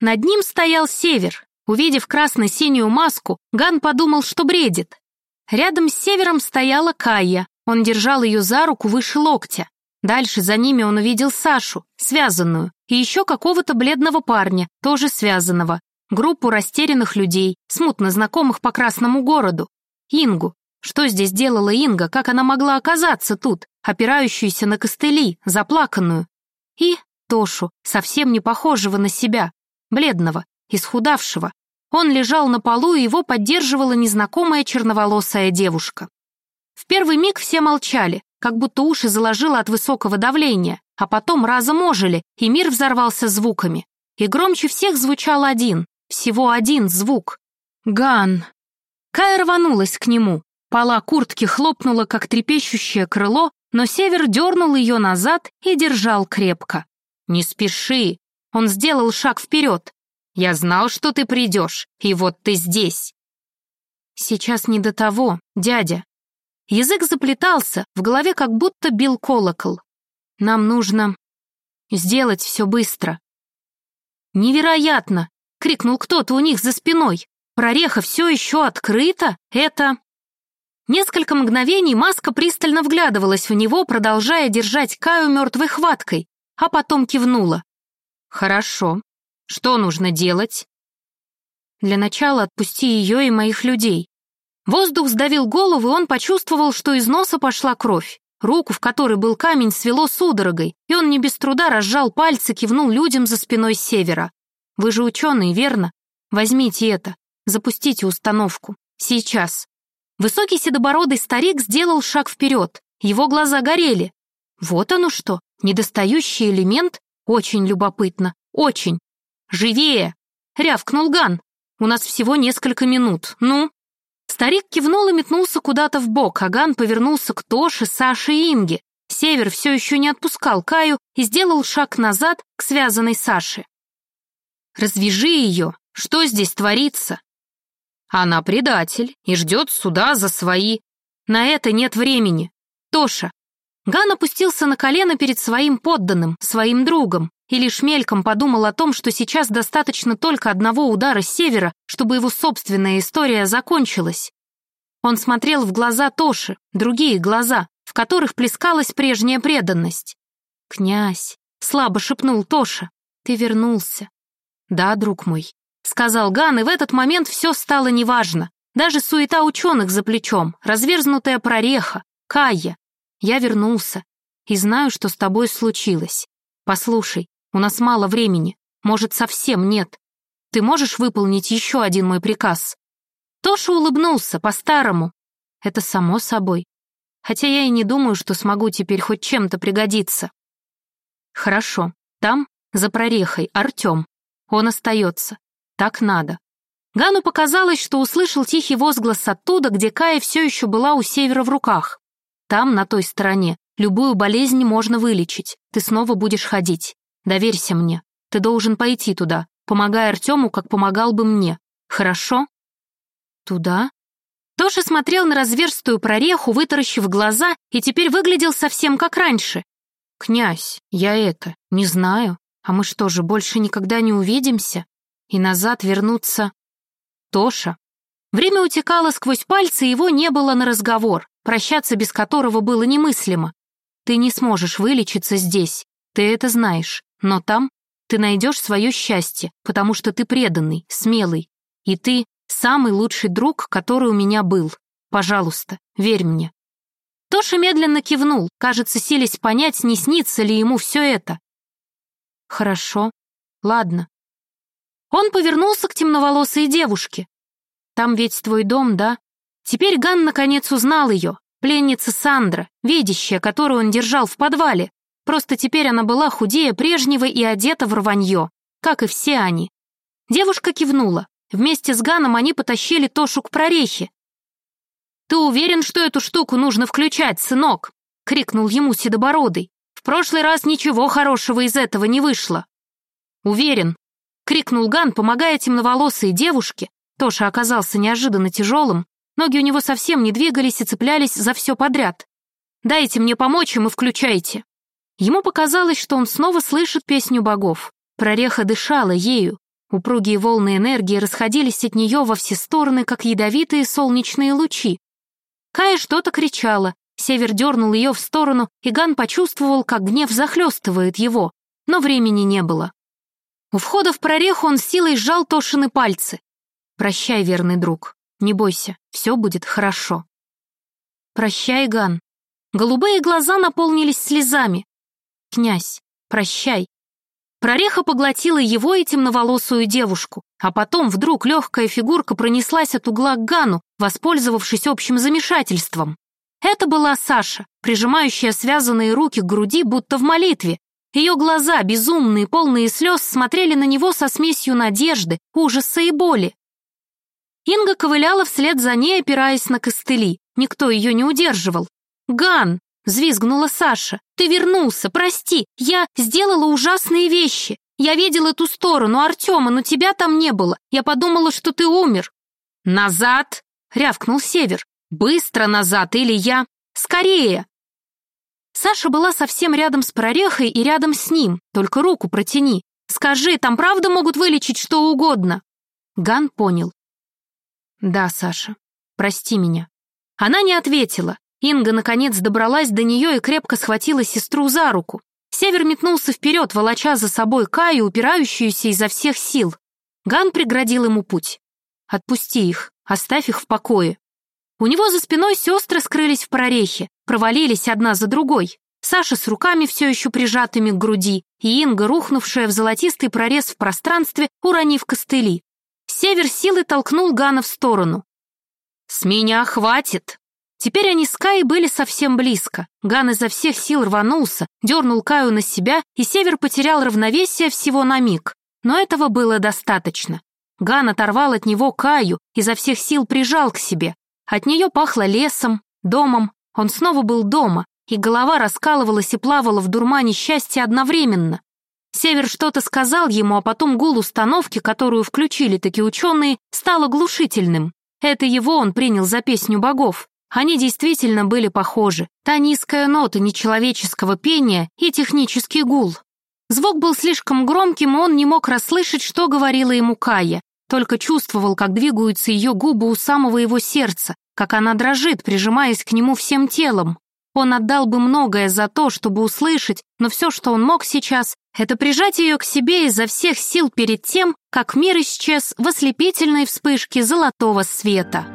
Над ним стоял север. Увидев красно-синюю маску, Ган подумал, что бредит. Рядом с севером стояла Кайя. Он держал ее за руку выше локтя. Дальше за ними он увидел Сашу, связанную, и еще какого-то бледного парня, тоже связанного, группу растерянных людей, смутно знакомых по Красному городу. Ингу. Что здесь делала Инга, как она могла оказаться тут, опирающуюся на костыли, заплаканную? И Тошу, совсем не похожего на себя, бледного, исхудавшего. Он лежал на полу, и его поддерживала незнакомая черноволосая девушка. В первый миг все молчали, как будто уши заложило от высокого давления, а потом разом ожили, и мир взорвался звуками. И громче всех звучал один, всего один звук. «Ган!» Кая рванулась к нему. Пола куртки хлопнула, как трепещущее крыло, но Север дернул ее назад и держал крепко. «Не спеши!» Он сделал шаг вперед. «Я знал, что ты придешь, и вот ты здесь!» «Сейчас не до того, дядя», Язык заплетался, в голове как будто бил колокол. Нам нужно сделать все быстро. «Невероятно!» — крикнул кто-то у них за спиной. «Прореха все еще открыта? Это...» Несколько мгновений маска пристально вглядывалась в него, продолжая держать Каю мертвой хваткой, а потом кивнула. «Хорошо. Что нужно делать?» «Для начала отпусти ее и моих людей. Воздух сдавил голову, и он почувствовал, что из носа пошла кровь. Руку, в которой был камень, свело судорогой, и он не без труда разжал пальцы, кивнул людям за спиной севера. «Вы же ученые, верно? Возьмите это. Запустите установку. Сейчас». Высокий седобородый старик сделал шаг вперед. Его глаза горели. Вот оно что, недостающий элемент? Очень любопытно. Очень. «Живее!» — рявкнул Ган. «У нас всего несколько минут. Ну?» Старик кивнул и метнулся куда-то в бок, а Ган повернулся к Тоше, Саше и Инге. Север все еще не отпускал Каю и сделал шаг назад к связанной Саше. «Развяжи ее! Что здесь творится?» «Она предатель и ждет суда за свои...» «На это нет времени. Тоша!» Ган опустился на колено перед своим подданным, своим другом, и лишь мельком подумал о том, что сейчас достаточно только одного удара с севера, чтобы его собственная история закончилась. Он смотрел в глаза Тоши, другие глаза, в которых плескалась прежняя преданность. «Князь», — слабо шепнул Тоша, — «ты вернулся». «Да, друг мой», — сказал Ган, и в этот момент все стало неважно. Даже суета ученых за плечом, разверзнутая прореха, Кая. Я вернулся и знаю, что с тобой случилось. Послушай, у нас мало времени, может, совсем нет. Ты можешь выполнить еще один мой приказ?» Тоша улыбнулся по-старому. «Это само собой. Хотя я и не думаю, что смогу теперь хоть чем-то пригодиться». «Хорошо. Там, за прорехой, Артем. Он остается. Так надо». Гану показалось, что услышал тихий возглас оттуда, где Кая все еще была у севера в руках. Там, на той стороне, любую болезнь можно вылечить. Ты снова будешь ходить. Доверься мне. Ты должен пойти туда, помогая Артему, как помогал бы мне. Хорошо?» «Туда?» Тоша смотрел на разверстую прореху, вытаращив глаза, и теперь выглядел совсем как раньше. «Князь, я это, не знаю. А мы что же, больше никогда не увидимся? И назад вернуться...» «Тоша». Время утекало сквозь пальцы, его не было на разговор, прощаться без которого было немыслимо. «Ты не сможешь вылечиться здесь, ты это знаешь. Но там ты найдешь свое счастье, потому что ты преданный, смелый. И ты самый лучший друг, который у меня был. Пожалуйста, верь мне». Тоша медленно кивнул, кажется, силясь понять, не снится ли ему все это. «Хорошо, ладно». Он повернулся к темноволосой девушке. «Там ведь твой дом, да?» Теперь Ган наконец узнал ее, пленница Сандра, видящая, которую он держал в подвале. Просто теперь она была худее прежнего и одета в рванье, как и все они. Девушка кивнула. Вместе с Ганом они потащили Тошу к прорехе. «Ты уверен, что эту штуку нужно включать, сынок?» — крикнул ему Седобородый. «В прошлый раз ничего хорошего из этого не вышло». «Уверен», — крикнул Ган, помогая темноволосой девушке. Тоша оказался неожиданно тяжелым, ноги у него совсем не двигались и цеплялись за все подряд. «Дайте мне помочь и включайте». Ему показалось, что он снова слышит песню богов. Прореха дышала ею. Упругие волны энергии расходились от нее во все стороны, как ядовитые солнечные лучи. Кая что-то кричала, Север дернул ее в сторону, и Ган почувствовал, как гнев захлестывает его, но времени не было. У входа в прореху он силой сжал Тошины пальцы. «Прощай, верный друг, не бойся, все будет хорошо». «Прощай, Ган». Голубые глаза наполнились слезами. «Князь, прощай, Прореха поглотила его и темноволосую девушку, а потом вдруг легкая фигурка пронеслась от угла к Гану, воспользовавшись общим замешательством. Это была Саша, прижимающая связанные руки к груди, будто в молитве. Ее глаза, безумные, полные слез, смотрели на него со смесью надежды, ужаса и боли. Инга ковыляла вслед за ней, опираясь на костыли. Никто ее не удерживал. «Ган!» Взвизгнула Саша. «Ты вернулся, прости! Я сделала ужасные вещи! Я видела ту сторону Артема, но тебя там не было. Я подумала, что ты умер». «Назад!» — рявкнул Север. «Быстро назад, или я...» «Скорее!» Саша была совсем рядом с прорехой и рядом с ним. Только руку протяни. «Скажи, там правда могут вылечить что угодно?» Ган понял. «Да, Саша, прости меня». Она не ответила, Инга, наконец, добралась до нее и крепко схватила сестру за руку. Север метнулся вперед, волоча за собой Каю, упирающуюся изо всех сил. Ган преградил ему путь. «Отпусти их, оставь их в покое». У него за спиной сестры скрылись в прорехе, провалились одна за другой. Саша с руками все еще прижатыми к груди, и Инга, рухнувшая в золотистый прорез в пространстве, уронив костыли. Север силой толкнул Гана в сторону. «С меня хватит!» Теперь они с Кай были совсем близко. Ган изо всех сил рванулся, дернул Каю на себя, и Север потерял равновесие всего на миг. Но этого было достаточно. Ган оторвал от него Каю, изо всех сил прижал к себе. От нее пахло лесом, домом. Он снова был дома, и голова раскалывалась и плавала в дурмане счастья одновременно. Север что-то сказал ему, а потом гул установки, которую включили такие ученые, стал оглушительным. Это его он принял за песню богов. Они действительно были похожи. Та низкая нота нечеловеческого пения и технический гул. Звук был слишком громким, и он не мог расслышать, что говорила ему Кая, только чувствовал, как двигаются ее губы у самого его сердца, как она дрожит, прижимаясь к нему всем телом. Он отдал бы многое за то, чтобы услышать, но все, что он мог сейчас, это прижать ее к себе изо всех сил перед тем, как мир исчез в ослепительной вспышке золотого света.